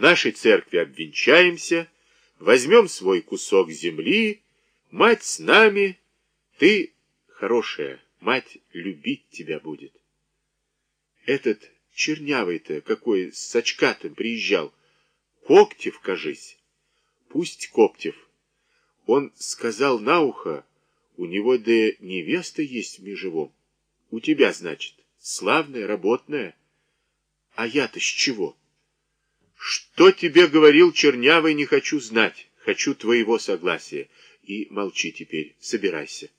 нашей церкви обвенчаемся, возьмем свой кусок земли, мать с нами, ты хорошая, мать любить тебя будет. Этот чернявый-то какой с очкатым приезжал, Коктев, кажись. Пусть Коптев. Он сказал на ухо, у него да невеста есть в межевом. У тебя, значит, славная, работная. А я-то с чего? Что тебе говорил Чернявый, не хочу знать. Хочу твоего согласия. И молчи теперь, собирайся.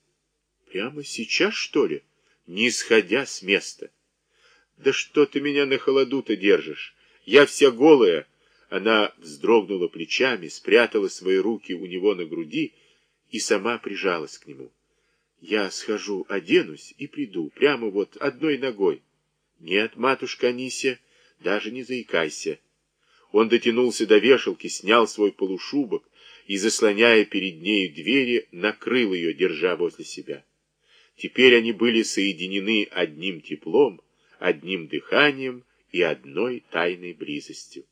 Прямо сейчас, что ли? Не сходя с места. Да что ты меня на холоду-то держишь? Я вся голая. Она вздрогнула плечами, спрятала свои руки у него на груди и сама прижалась к нему. Я схожу, оденусь и приду, прямо вот одной ногой. Нет, матушка Анисия, даже не заикайся. Он дотянулся до вешалки, снял свой полушубок и, заслоняя перед нею двери, накрыл ее, держа возле себя. Теперь они были соединены одним теплом, одним дыханием и одной тайной близостью.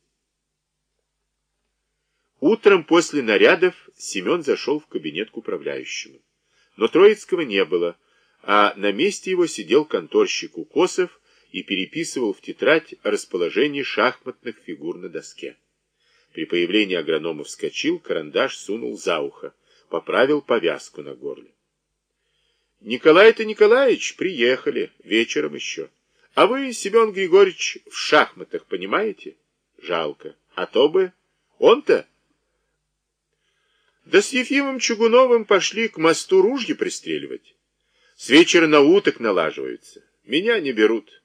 Утром после нарядов Семен зашел в кабинет к управляющему. Но Троицкого не было, а на месте его сидел конторщик Укосов и переписывал в тетрадь расположение шахматных фигур на доске. При появлении агронома вскочил, карандаш сунул за ухо, поправил повязку на горле. Николай-то Николаевич, приехали, вечером еще. А вы, Семен Григорьевич, в шахматах, понимаете? Жалко. А то бы... Он-то... Да с Ефимом Чугуновым пошли к мосту ружья пристреливать. С вечера на уток налаживаются. Меня не берут.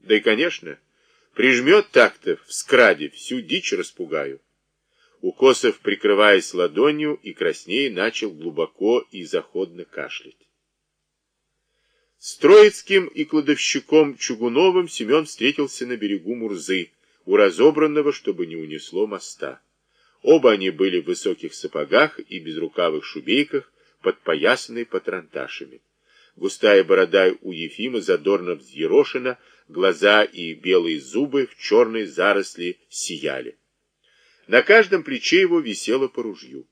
Да и, конечно, прижмет так-то в скраде, всю дичь распугаю. Укосов, прикрываясь ладонью и краснее, начал глубоко и заходно кашлять. С Троицким и кладовщиком Чугуновым Семен встретился на берегу Мурзы, у разобранного, чтобы не унесло моста. Оба они были в высоких сапогах и безрукавых шубейках, подпоясанные патронташами. Густая борода у Ефима задорно взъерошена, глаза и белые зубы в черной заросли сияли. На каждом плече его висело по ружью.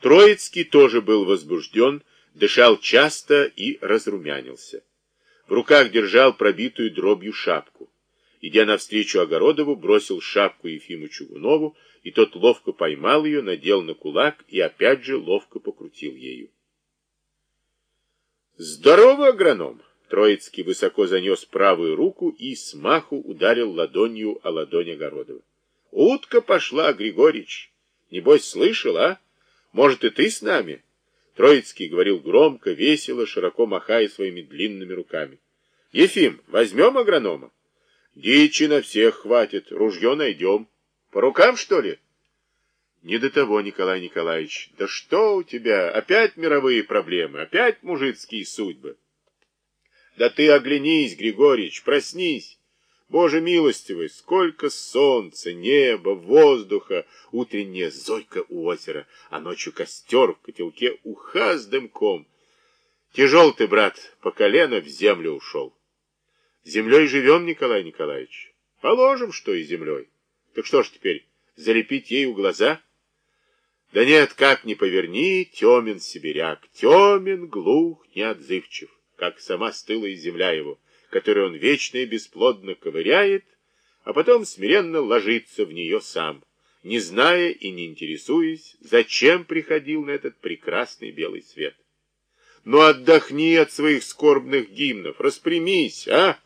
Троицкий тоже был возбужден, дышал часто и разрумянился. В руках держал пробитую дробью шапку. Идя навстречу Огородову, бросил шапку Ефиму Чугунову, и тот ловко поймал ее, надел на кулак и опять же ловко покрутил ею. «Здорово, агроном!» Троицкий высоко занес правую руку и смаху ударил ладонью о ладонь Огородова. «Утка пошла, Григорьевич! Небось, слышал, а? Может, и ты с нами?» Троицкий говорил громко, весело, широко махая своими длинными руками. «Ефим, возьмем агронома?» «Дичи на всех хватит, ружье найдем». По рукам, что ли? Не до того, Николай Николаевич. Да что у тебя? Опять мировые проблемы, опять мужицкие судьбы. Да ты оглянись, Григорьевич, проснись. Боже милостивый, сколько солнца, неба, воздуха, утренняя зойка у озера, а ночью костер в котелке уха с дымком. Тяжел ты, брат, по колено в землю ушел. Землей живем, Николай Николаевич. Положим, что и землей. Так что ж теперь, залепить ею глаза? Да нет, как ни поверни, темен сибиряк, темен, глух, неотзывчив, как сама стылая земля его, которую он вечно и бесплодно ковыряет, а потом смиренно ложится в нее сам, не зная и не интересуясь, зачем приходил на этот прекрасный белый свет. Ну отдохни от своих скорбных гимнов, распрямись, а?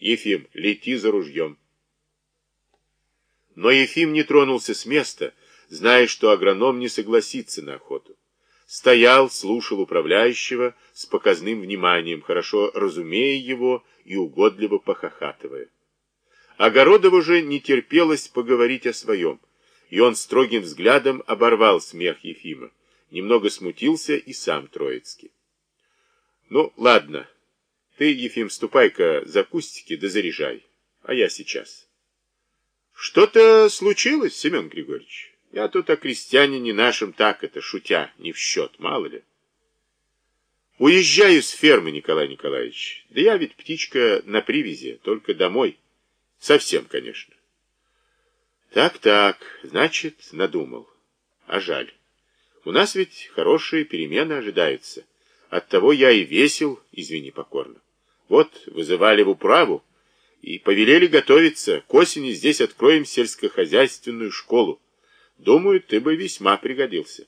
Ефим, лети за ружьем. Но Ефим не тронулся с места, зная, что агроном не согласится на охоту. Стоял, слушал управляющего с показным вниманием, хорошо разумея его и угодливо похохатывая. Огородову же не терпелось поговорить о своем, и он строгим взглядом оборвал смех Ефима, немного смутился и сам Троицкий. «Ну, ладно, ты, Ефим, ступай-ка за кустики да заряжай, а я сейчас». Что-то случилось, Семен Григорьевич? Я тут о крестьянине нашем так это, шутя, не в счет, мало ли. Уезжаю с фермы, Николай Николаевич. Да я ведь птичка на привязи, только домой. Совсем, конечно. Так-так, значит, надумал. А жаль. У нас ведь хорошие перемены ожидаются. Оттого я и весел, извини покорно. Вот, вызывали в управу и повелели готовиться. К осени здесь откроем сельскохозяйственную школу. Думаю, ты бы весьма пригодился.